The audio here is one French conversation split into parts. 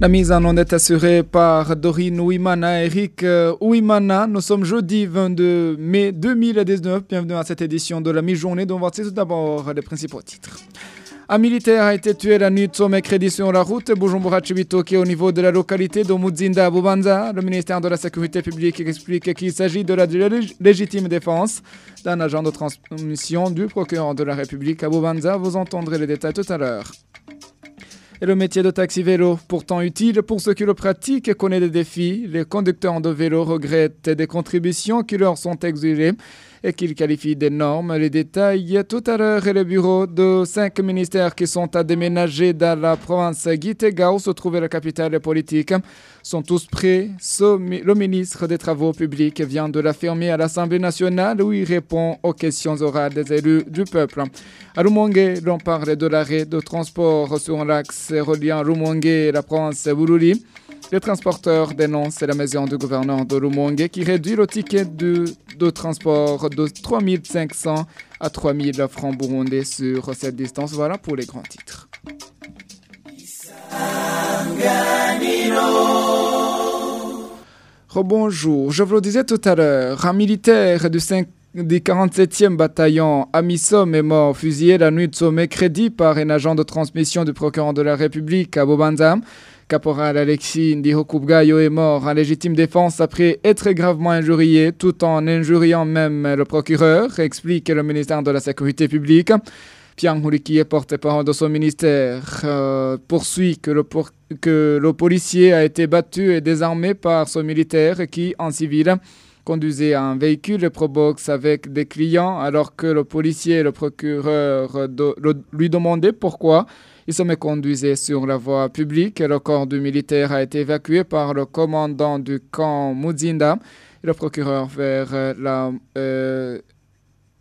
La mise en onde est assurée par Dorine Ouimana et Eric euh, Ouimana. Nous sommes jeudi 22 mai 2019. Bienvenue à cette édition de la mi-journée dont voici tout d'abord les principaux titres. Un militaire a été tué la nuit de ce mercredi sur la route Bujumbura-Chibitoke au niveau de la localité de Muzinda Bubanza. Le ministère de la Sécurité publique explique qu'il s'agit de la lég- légitime défense d'un agent de transmission du procureur de la République à Bubanza. Vous entendrez les détails tout à l'heure. Et le métier de taxi vélo, pourtant utile pour ceux qui le pratiquent, connaît des défis. Les conducteurs de vélo regrettent des contributions qui leur sont exigées et qu'ils qualifient d'énormes. Les détails tout à l'heure et le bureau de cinq ministères qui sont à déménager dans la province Gitega où se trouvait la capitale politique sont tous prêts. Le ministre des Travaux publics vient de l'affirmer à l'Assemblée nationale où il répond aux questions orales des élus du peuple. À Rumongue, l'on parle de l'arrêt de transport sur l'axe reliant Rumongue et la province Bururi. Les transporteurs dénoncent la maison du gouverneur de Rumongue qui réduit le ticket de, de transport de 3500 à 3000 francs burundais sur cette distance. Voilà pour les grands titres. Rebonjour, je vous le disais tout à l'heure, un militaire du 5 du 47e bataillon Amisom est mort fusillé la nuit de ce mercredi par un agent de transmission du procureur de la République à Bobanzam. Caporal Alexis Ndihokubgayo est mort en légitime défense après être gravement injurié tout en injuriant même le procureur, explique le ministère de la Sécurité publique. Pierre Mouliki est porte-parole de son ministère, euh, poursuit que le, policier a été battu et désarmé par ce militaire qui, en civil, conduisait un véhicule Probox avec des clients alors que le policier et le procureur de- lui demandaient pourquoi il se méconduisait sur la voie publique. Le corps du militaire a été évacué par le commandant du camp Muzinda et le procureur vers euh, la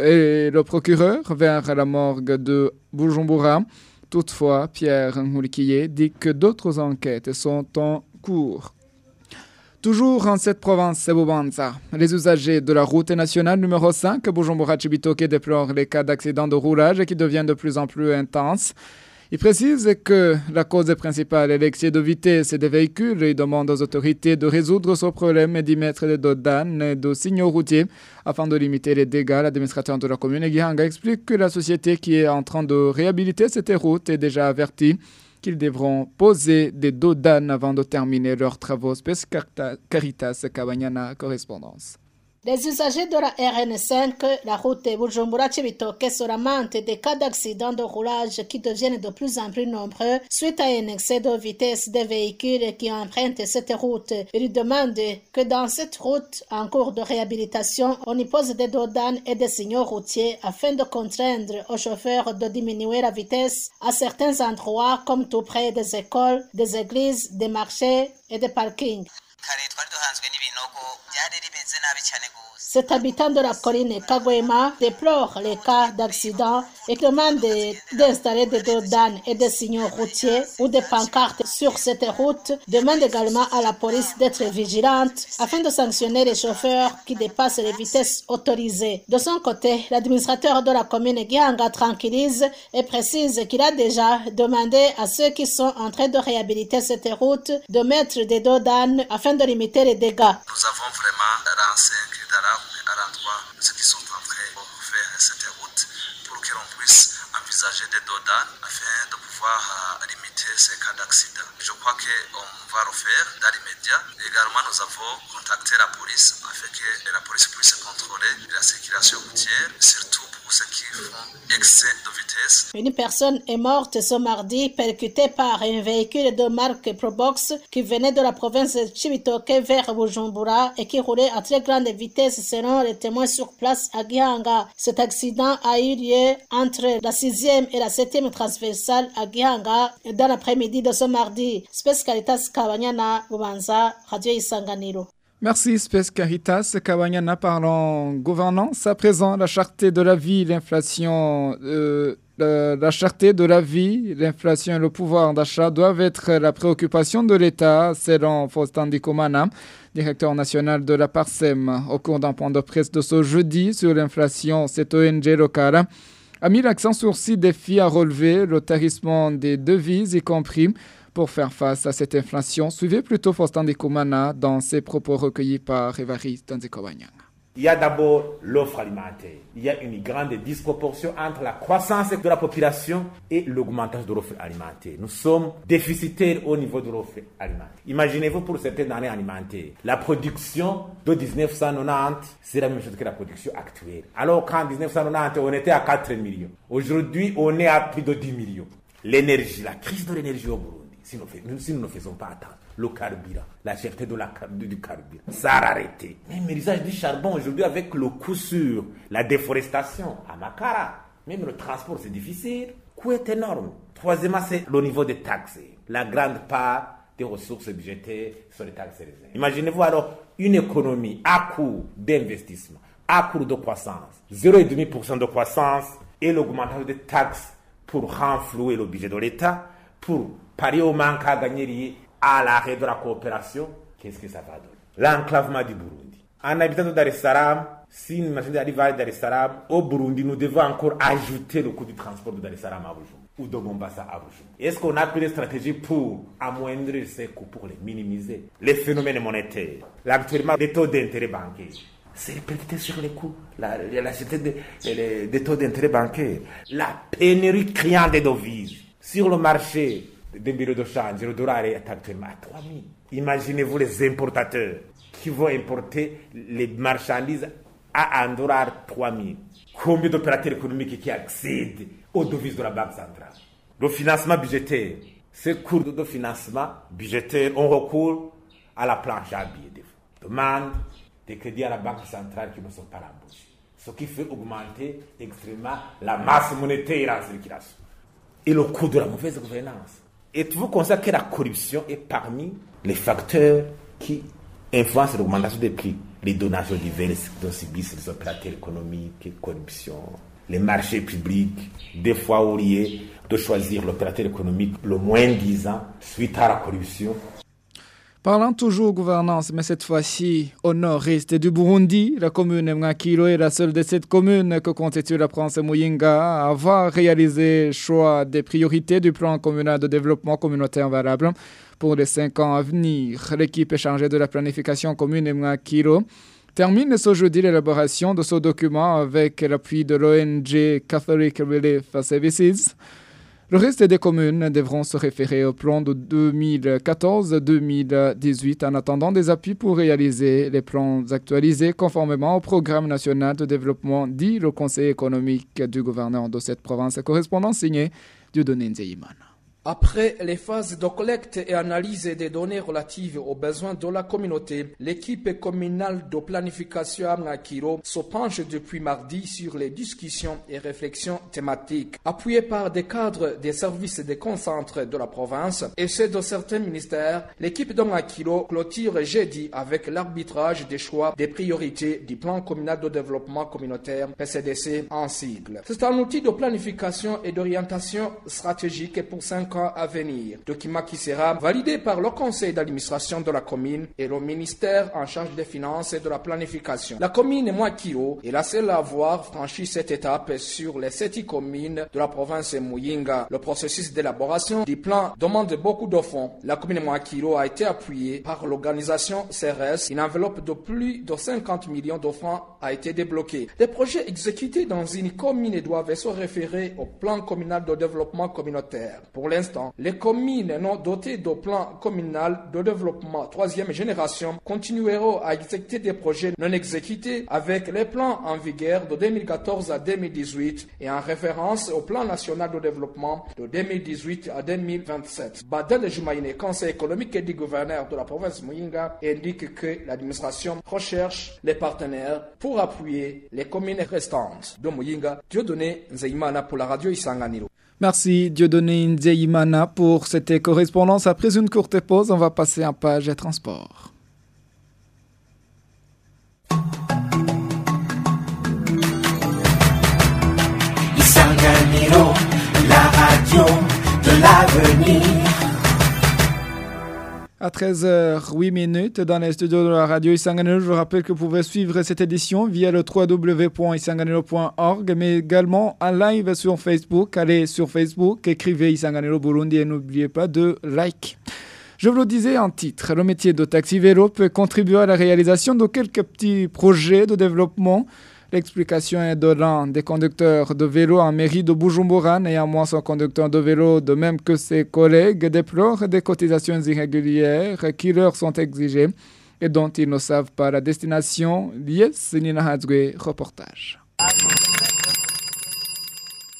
et le procureur vers la morgue de Bujumbura. Toutefois, Pierre Mouliquier dit que d'autres enquêtes sont en cours. Toujours en cette province, c'est Bubanza. Les usagers de la route nationale numéro 5, Bujumbura-Chibitoke, déplorent les cas d'accidents de roulage qui deviennent de plus en plus intenses. Il précise que la cause principale est l'excès de vitesse des véhicules. Il demande aux autorités de résoudre ce problème et d'y mettre des dodanes et de signaux routiers afin de limiter les dégâts. L'administrateur de la commune, Gihanga, explique que la société qui est en train de réhabiliter cette route est déjà avertie qu'ils devront poser des dodanes avant de terminer leurs travaux. Spes Caritas correspondance. Les usagers de la RN5, la route Bujumbura-Chibitoke se lamentent des cas d'accidents de roulage qui deviennent de plus en plus nombreux suite à un excès de vitesse des véhicules qui empruntent cette route. Ils demandent que dans cette route en cours de réhabilitation, on y pose des dodanes et des signaux routiers afin de contraindre aux chauffeurs de diminuer la vitesse à certains endroits comme tout près des écoles, des églises, des marchés et des parkings. Cet habitant de la colline Kagwema déplore les cas d'accident et demande d'installer des dodanes et des signaux routiers ou des pancartes sur cette route. Demande également à la police d'être vigilante afin de sanctionner les chauffeurs qui dépassent les vitesses autorisées. De son côté, l'administrateur de la commune Gianga tranquillise et précise qu'il a déjà demandé à ceux qui sont en train de réhabiliter cette route de mettre des dodanes afin de limiter les dégâts. Nous avons vraiment d'alarme à l'endroit ceux qui sont en train de faire cette route que l'on puisse envisager des dodanes afin de pouvoir euh, limiter ces cas d'accident. Je crois qu'on va le faire dans l'immédiat. Également, nous avons contacté la police afin que la police puisse contrôler la circulation routière, surtout pour ceux qui font excès de vitesse. Une personne est morte ce mardi percutée par un véhicule de marque Probox qui venait de la province de Chibitoke vers Bujumbura et qui roulait à très grande vitesse selon les témoins sur place à Gihanga. Cet accident a eu lieu entre la 6e et la 7e transversale à Gihanga dans l'après-midi de ce mardi. Caritas. Merci, Caritas. Parlant gouvernance. À présent, la cherté de la vie, l'inflation, euh, la, de la vie, l'inflation et le pouvoir d'achat doivent être la préoccupation de l'État, selon Faustin Dikomana, directeur national de la PARSEM. Au cours d'un point de presse de ce jeudi sur l'inflation, cette ONG locale a mis l'accent sur six défis à relever, le tarissement des devises, y compris pour faire face à cette inflation. Suivez plutôt Faustin Dekoumana dans ses propos recueillis par Évariste Tanzekobanyang. Il y a d'abord l'offre alimentaire. Il y a une grande disproportion entre la croissance de la population et l'augmentation de l'offre alimentaire. Nous sommes déficitaires au niveau de l'offre alimentaire. Imaginez-vous pour certaines années alimentaires. La production de 1990, c'est la même chose que la production actuelle. Alors qu'en 1990, on était à 4 millions. Aujourd'hui, on est à plus de 10 millions. L'énergie, la crise de l'énergie au Burundi, si nous, si nous ne faisons pas attention le carburant, la cherté de la, du carburant. Ça a arrêté. Même l'usage du charbon aujourd'hui avec le coût sur la déforestation à Makara, même le transport c'est difficile, le coût est énorme. Troisièmement, c'est le niveau des taxes. La grande part des ressources budgétaires sur les taxes Imaginez-vous alors une économie à coût d'investissement, à coût de croissance, 0,5% de croissance et l'augmentation des taxes pour renflouer le budget de l'État, pour parier au manque à gagner à l'arrêt de la coopération, qu'est-ce que ça va donner? L'enclavement du Burundi. En habitant de Dar es Salaam, si une machine arrive à Dar es Salaam, au Burundi, nous devons encore ajouter le coût du transport de Dar es Salaam à Bujumbura ou de Mombasa à Bujumbura. Est-ce qu'on a pris des stratégies pour amoindrir ces coûts, pour les minimiser? Les phénomènes monétaires, actuellement les taux d'intérêt bancaires, c'est répercuté sur les coûts, la, la des, des taux d'intérêt bancaires, la pénurie criante des devises sur le marché des bureaux de change, le dollar est actuellement à 3 000. Imaginez-vous les importateurs qui vont importer les marchandises à 1 dollar 3 000. Combien d'opérateurs économiques qui accèdent aux devises de la Banque centrale? Le financement budgétaire, ces cours de financement budgétaire ont recours à la planche à billets de Demande des crédits à la Banque centrale qui ne sont pas remboursés. Ce qui fait augmenter extrêmement la masse monétaire en circulation. Et le coût de la mauvaise gouvernance. Êtes-vous conscient que la corruption est parmi les facteurs qui influencent l'augmentation des prix Les donations diverses dont subissent les opérateurs économiques, corruption, les marchés publics, des fois oubliés de choisir l'opérateur économique le moins disant suite à la corruption Parlant toujours gouvernance, mais cette fois-ci au nord-est du Burundi, la commune Mwakilo est la seule de cette communes que constitue la province Muyinga à avoir réalisé le choix des priorités du plan communal de développement communautaire valable pour les cinq ans à venir. L'équipe chargée de la planification commune Mwakilo termine ce jeudi l'élaboration de ce document avec l'appui de l'ONG Catholic Relief Services. Le reste des communes devront se référer au plan de 2014-2018 en attendant des appuis pour réaliser les plans actualisés conformément au programme national de développement, dit le Conseil économique du gouverneur de cette province, correspondant signé du Nzeyimana. Après les phases de collecte et analyse des données relatives aux besoins de la communauté, l'équipe communale de planification Amnakiro se penche depuis mardi sur les discussions et réflexions thématiques. Appuyée par des cadres des services des concentres de la province et ceux de certains ministères, l'équipe d'Amnakiro clôture jeudi avec l'arbitrage des choix des priorités du plan communal de développement communautaire PCDC en sigle. C'est un outil de planification et d'orientation stratégique pour cinq à venir. Document qui sera validé par le conseil d'administration de la commune et le ministère en charge des finances et de la planification. La commune Mwakiro est la seule à avoir franchi cette étape sur les sept communes de la province Muyinga. Le processus d'élaboration du plan demande beaucoup de fonds. La commune Mwakiro a été appuyée par l'organisation CRS. Une enveloppe de plus de 50 millions de francs a été débloquée. Les projets exécutés dans une commune doivent se référer au plan communal de développement communautaire. Pour l'instant, les communes non dotées de plan communal de développement troisième génération continueront à exécuter des projets non exécutés avec les plans en vigueur de 2014 à 2018 et en référence au plan national de développement de 2018 à 2027. Baden Jumaïne, conseil économique et du gouverneur de la province Muyinga, indique que l'administration recherche les partenaires pour appuyer les communes restantes de Muyinga. Dieudonné Nzeimana pour la radio Isanganiro. Merci Dieudonné Nzeyimana pour cette correspondance. Après une courte pause, on va passer en page transport. la radio de l'avenir. À 13h08 minutes dans les studios de la radio Isanganiro. Je vous rappelle que vous pouvez suivre cette édition via le www.isanganiro.org, mais également en live sur Facebook. Allez sur Facebook, écrivez Isanganiro Burundi et n'oubliez pas de like. Je vous le disais en titre, le métier de taxi vélo peut contribuer à la réalisation de quelques petits projets de développement L'explication est de l'un des conducteurs de vélo en mairie de Bujumbura, néanmoins son conducteur de vélo, de même que ses collègues, déplore des cotisations irrégulières qui leur sont exigées et dont ils ne savent pas la destination. Yes, Nina reportage.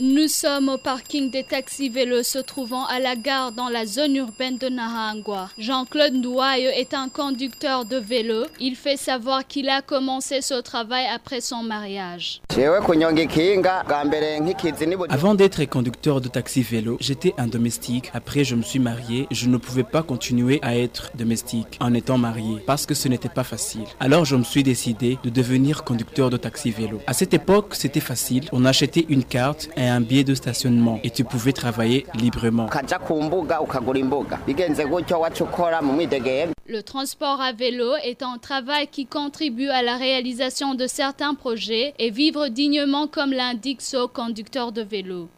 Nous sommes au parking des taxis vélos se trouvant à la gare dans la zone urbaine de Nahangwa. Jean-Claude Ndouaye est un conducteur de vélo. Il fait savoir qu'il a commencé ce travail après son mariage. Avant d'être conducteur de taxi vélo, j'étais un domestique. Après, je me suis marié. Je ne pouvais pas continuer à être domestique en étant marié parce que ce n'était pas facile. Alors, je me suis décidé de devenir conducteur de taxi vélo. À cette époque, c'était facile. On achetait une carte, un billet de stationnement. Et tu pouvais travailler librement. Le transport à vélo est un travail qui contribue à la réalisation de certains projets et vivre dignement comme l'indique ce conducteur de vélo.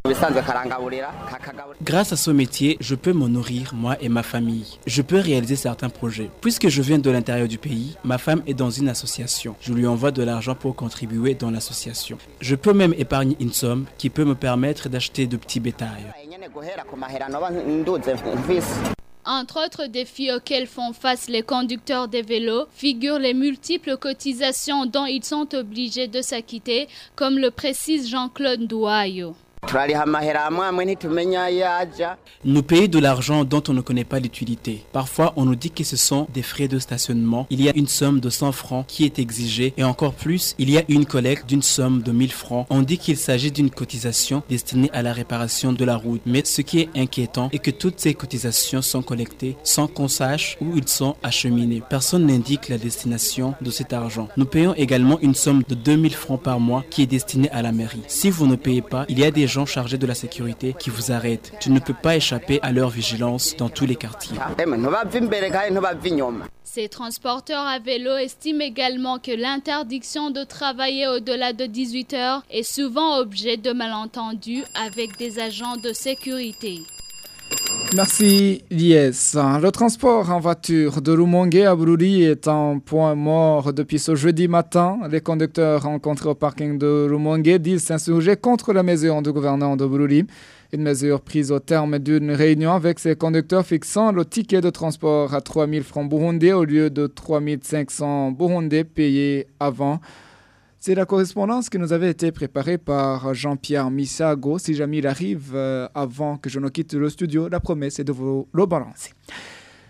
Grâce à ce métier, je peux me nourrir, moi et ma famille. Je peux réaliser certains projets. Puisque je viens de l'intérieur du pays, ma femme est dans une association. Je lui envoie de l'argent pour contribuer dans l'association. Je peux même épargner une somme qui peut me permettre d'acheter de petits bétails. Entre autres défis auxquels font face les conducteurs des vélos figurent les multiples cotisations dont ils sont obligés de s'acquitter, comme le précise Jean-Claude Douayo. Nous payons de l'argent dont on ne connaît pas l'utilité. Parfois, on nous dit que ce sont des frais de stationnement. Il y a une somme de 100 francs qui est exigée et encore plus, il y a une collecte d'une somme de 1000 francs. On dit qu'il s'agit d'une cotisation destinée à la réparation de la route. Mais ce qui est inquiétant est que toutes ces cotisations sont collectées sans qu'on sache où ils sont acheminés. Personne n'indique la destination de cet argent. Nous payons également une somme de 2000 francs par mois qui est destinée à la mairie. Si vous ne payez pas, il y a des chargés de sécurité qui vous arrêtent. Tu ne peux pas échapper à leur vigilance dans tous les quartiers. Ces transporteurs à vélo estiment également que l'interdiction de travailler au-delà de 18 heures est souvent objet de malentendus avec des agents de sécurité. Merci Lies. Le transport en voiture de Rumongue à Bruri est un point mort depuis ce jeudi matin. Les conducteurs rencontrés au parking de Rumongue disent s'insurger contre la mesure du gouverneur de Bruri. Une mesure prise au terme d'une réunion avec ses conducteurs fixant le ticket de transport à 3000 francs burundais au lieu de 3500 burundais payés avant. C'est la correspondance qui nous avait été préparée par Jean-Pierre Misago. Si jamais il arrive euh, avant que je ne quitte le studio, la promesse est de vous le balancer.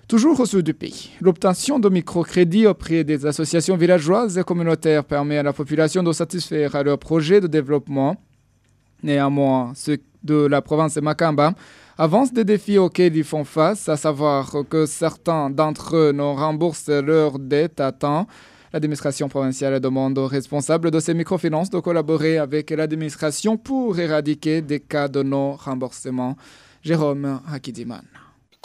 Toujours au sud du pays, l'obtention de microcrédits auprès des associations villageoises et communautaires permet à la population de satisfaire à leurs projets de développement. Néanmoins, ceux de la province de Makamba avancent des défis auxquels ils font face, à savoir que certains d'entre eux ne remboursent leurs dettes à temps. L'administration provinciale demande aux responsables de ces microfinances de collaborer avec l'administration pour éradiquer des cas de non-remboursement. Jérôme Hakidiman.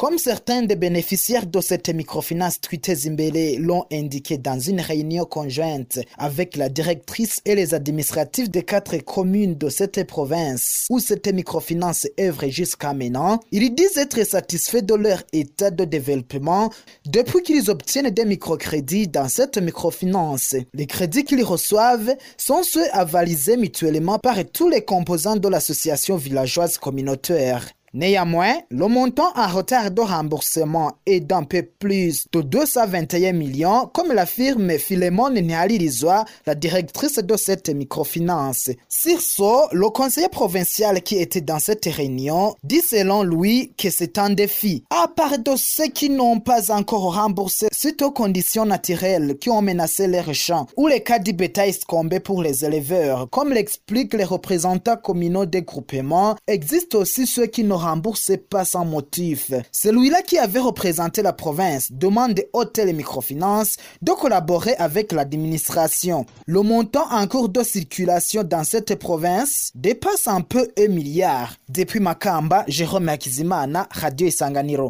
Comme certains des bénéficiaires de cette microfinance truitée Zimbélé l'ont indiqué dans une réunion conjointe avec la directrice et les administratifs des quatre communes de cette province où cette microfinance œuvre jusqu'à maintenant, ils disent être satisfaits de leur état de développement depuis qu'ils obtiennent des microcrédits dans cette microfinance. Les crédits qu'ils reçoivent sont ceux avalisés mutuellement par tous les composants de l'association villageoise communautaire. Néanmoins, le montant en retard de remboursement est d'un peu plus de 221 millions, comme l'affirme Philemon Nialirizoa, la directrice de cette microfinance. Sur ce, le conseiller provincial qui était dans cette réunion dit selon lui que c'est un défi. À part de ceux qui n'ont pas encore remboursé suite aux conditions naturelles qui ont menacé les champs ou les cas du bétail scombé pour les éleveurs, comme l'expliquent les représentants communaux des groupements, existent aussi ceux qui ne rembourse pas sans motif. Celui-là qui avait représenté la province demande aux et microfinances de collaborer avec l'administration. Le montant en cours de circulation dans cette province dépasse un peu un milliard. Depuis Makamba, Jérôme Akizimana, Radio Isanganiro.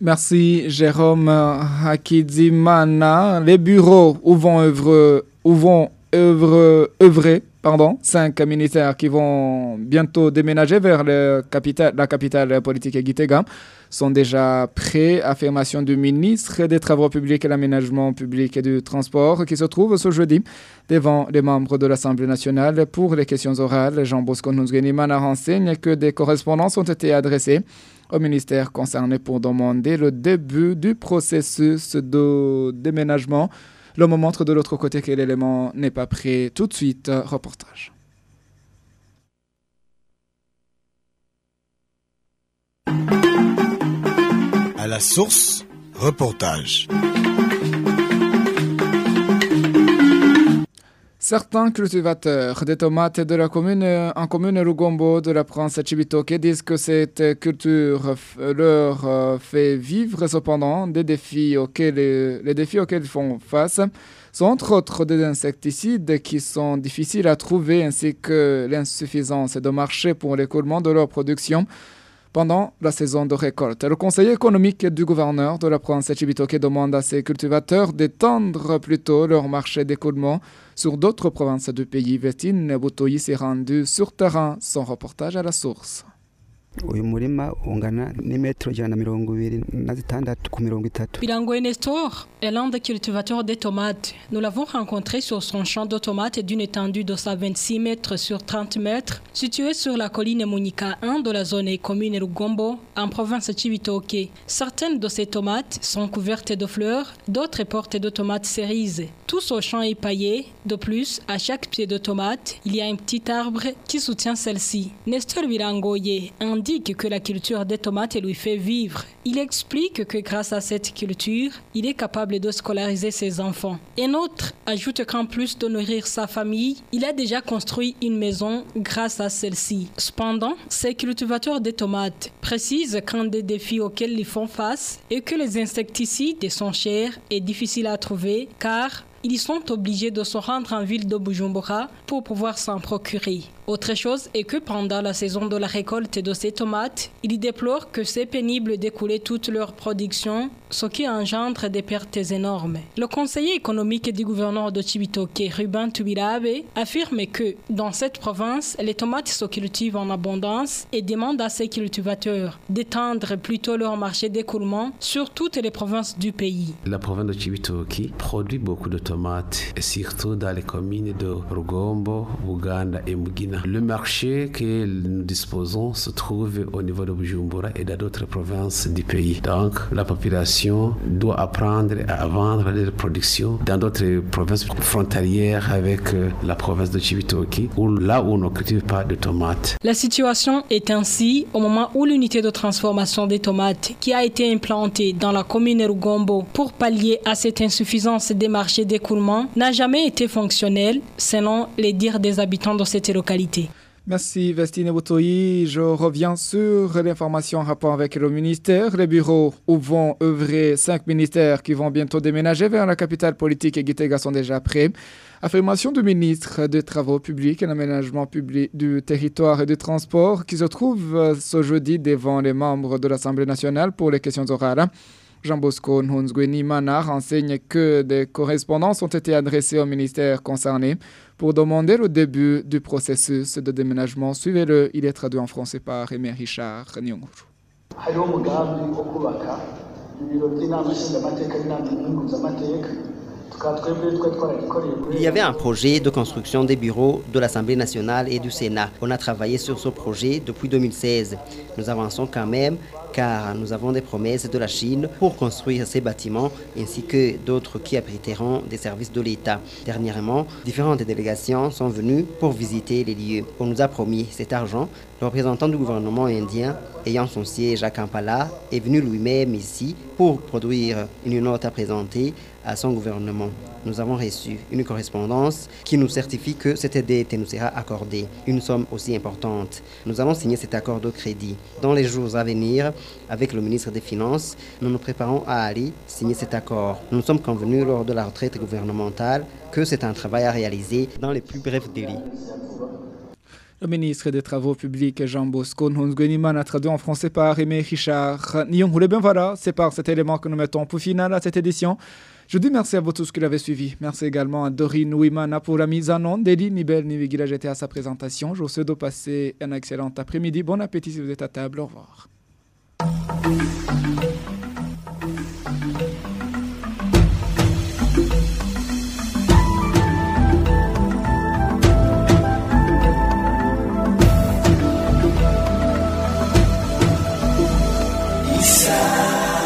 Merci Jérôme Hakizimana. Les bureaux où vont œuvrer, où vont œuvrer, œuvrer pardon, cinq ministères qui vont bientôt déménager vers la capitale politique Gitega sont déjà prêts. Affirmation du ministre des Travaux publics et l'aménagement public et du transport qui se trouve ce jeudi devant les membres de l'Assemblée nationale pour les questions orales. Jean Bosco Nuzgenimana renseigne que des correspondances ont été adressées au ministère concerné pour demander le début du processus de déménagement. L'homme montre de l'autre côté que l'élément n'est pas prêt tout de suite. Reportage. À la source, reportage. Certains cultivateurs de tomates de la commune, en commune Rugombo de la province Chibitoke disent que cette culture leur fait vivre cependant des défis auxquels les défis auxquels ils font face sont entre autres des insecticides qui sont difficiles à trouver ainsi que l'insuffisance de marché pour l'écoulement de leur production pendant la saison de récolte. Le conseiller économique du gouverneur de la province Chibitoke demande à ses cultivateurs d'étendre plutôt leur marché d'écoulement sur d'autres provinces du pays. Vestine Boutoyi s'est rendu sur terrain. Son reportage à la source. Uyu Nestor est l'un des cultivateurs de tomates. Nous l'avons rencontré sur son champ de tomates d'une étendue de 126 mètres sur 30 mètres, situé sur la colline Monika 1 de la zone commune Rugombo, en province Chibitoke. Certaines de ces tomates sont couvertes de fleurs, d'autres portent de tomates cerises. Tout ce champ est paillé. De plus, à chaque pied de tomate, il y a un petit arbre qui soutient celle-ci. Nestor Bilangoye indique que la culture des tomates lui fait vivre. Il explique que grâce à cette culture, il est capable de scolariser ses enfants. Un autre ajoute qu'en plus de nourrir sa famille, il a déjà construit une maison grâce à celle-ci. Cependant, ces cultivateurs de tomates précisent qu'un des défis auxquels ils font face est que les insecticides sont chers et difficiles à trouver car ils sont obligés de se rendre en ville de Bujumbura pour pouvoir s'en procurer. Autre chose est que pendant la saison de la récolte de ces tomates, ils déplorent que c'est pénible d'écouler toute leur production, ce qui engendre des pertes énormes. Le conseiller économique du gouverneur de Chibitoke, Ruben Tubirabe, affirme que dans cette province, les tomates se cultivent en abondance et demande à ses cultivateurs d'étendre plutôt leur marché d'écoulement sur toutes les provinces du pays. La province de Chibitoke produit beaucoup de tomates, surtout dans les communes de Rugombo, Buganda et Mugina. Le marché que nous disposons se trouve au niveau de Bujumbura et dans d'autres provinces du pays. Donc, la population doit apprendre à vendre leur production dans d'autres provinces frontalières avec la province de Chibitoke, où là où on ne cultive pas de tomates. La situation est ainsi au moment où l'unité de transformation des tomates qui a été implantée dans la commune Rugombo pour pallier à cette insuffisance des marchés d'écoulement n'a jamais été fonctionnelle, selon les dires des habitants de cette localité. Merci Vestine Boutoyi. Je reviens sur l'information en rapport avec le ministère. Les bureaux où vont œuvrer cinq ministères qui vont bientôt déménager vers la capitale politique et Gitega sont déjà prêts. Affirmation du ministre des Travaux publics et l'aménagement public du territoire et du transport qui se trouve ce jeudi devant les membres de l'Assemblée nationale pour les questions orales. Jean Bosco Nhunzgweni Mana renseigne que des correspondances ont été adressées au ministère concerné pour demander le début du processus de déménagement. Suivez-le, il est traduit en français par Aimé Richard. Il y avait un projet de construction des bureaux de l'Assemblée nationale et du Sénat. On a travaillé sur ce projet depuis 2016. Nous avançons quand même car nous avons des promesses de la Chine pour construire ces bâtiments ainsi que d'autres qui abriteront des services de l'État. Dernièrement, différentes délégations sont venues pour visiter les lieux. On nous a promis cet argent. Le représentant du gouvernement indien, ayant son siège à Kampala, est venu lui-même ici pour produire une note à présenter à son gouvernement. Nous avons reçu une correspondance qui nous certifie que cette dette nous sera accordée, une somme aussi importante. Nous allons signer cet accord de crédit. Dans les jours à venir, avec le ministre des Finances, nous nous préparons à aller signer cet accord. Nous sommes convenus lors de la retraite gouvernementale que c'est un travail à réaliser dans les plus brefs délais. Le ministre des Travaux publics Jean Bosco Nhunzgueniman a traduit en français par Aimé Richard. Nyong voilà, c'est par cet élément que nous mettons pour final à cette édition. Je dis merci à vous tous qui l'avez suivi. Merci également à Dorine Ouimana pour la mise en onde. Deli Nibel Nivigila, j'étais à sa présentation. Je vous souhaite de passer un excellent après-midi. Bon appétit si vous êtes à table. Au revoir.